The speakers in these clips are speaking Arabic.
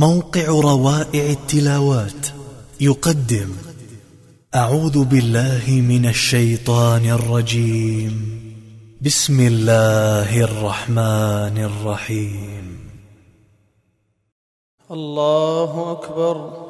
موقع روائع التلاوات. يقدم أعوذ بالله من الشيطان الرجيم. بسم الله الرحمن الرحيم. الله أكبر.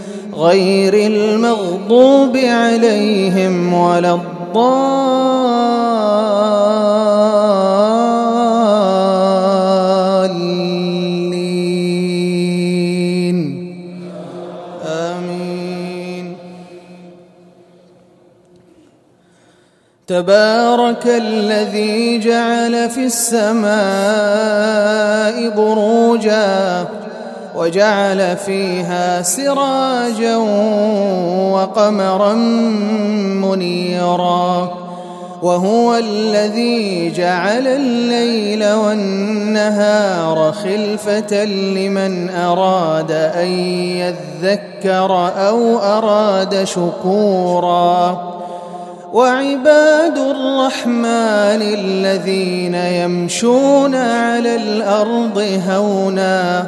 غير المغضوب عليهم ولا الضالين. آمين. تبارك الذي جعل في السماء بروجاً وجعل فيها سراجا وقمرا منيرا. وهو الذي جعل الليل والنهار خلفة لمن أراد أن يذكر أو أراد شكورا. وعباد الرحمن الذين يمشون على الأرض هونا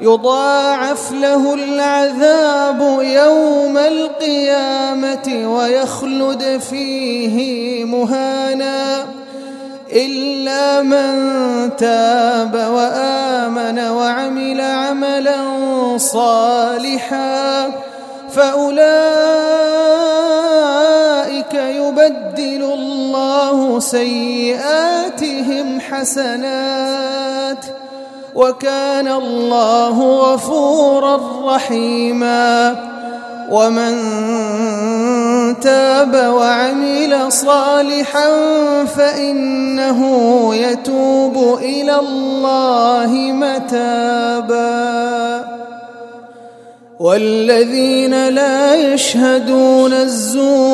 يضاعف له العذاب يوم القيامة ويخلد فيه مهانا إلا من تاب وآمن وعمل عملا صالحا فأولئك يبدل الله سيئاتهم حسنات وكان الله غفورا رحيما. ومن تاب وعمل صالحا فإنه يتوب إلى الله متابا. والذين لا يشهدون الزور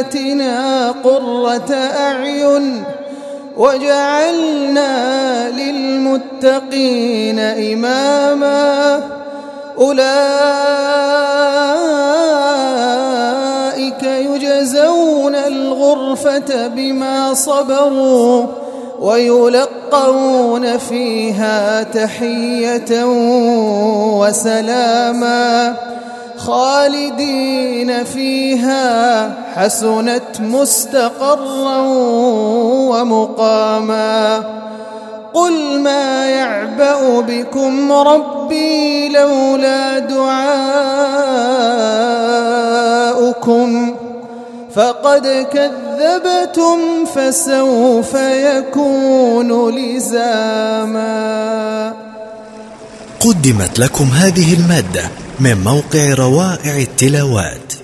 وذرياتنا قرة أعين وجعلنا للمتقين إماما أولئك يجزون الغرفة بما صبروا ويلقون فيها تحية وسلاما خالدين فيها حسنت مستقرا ومقاما. قل ما يعبأ بكم ربي لولا دعاؤكم. فقد كذبتم فسوف يكون لزاما. قدمت لكم هذه المادة من موقع روائع التلاوات.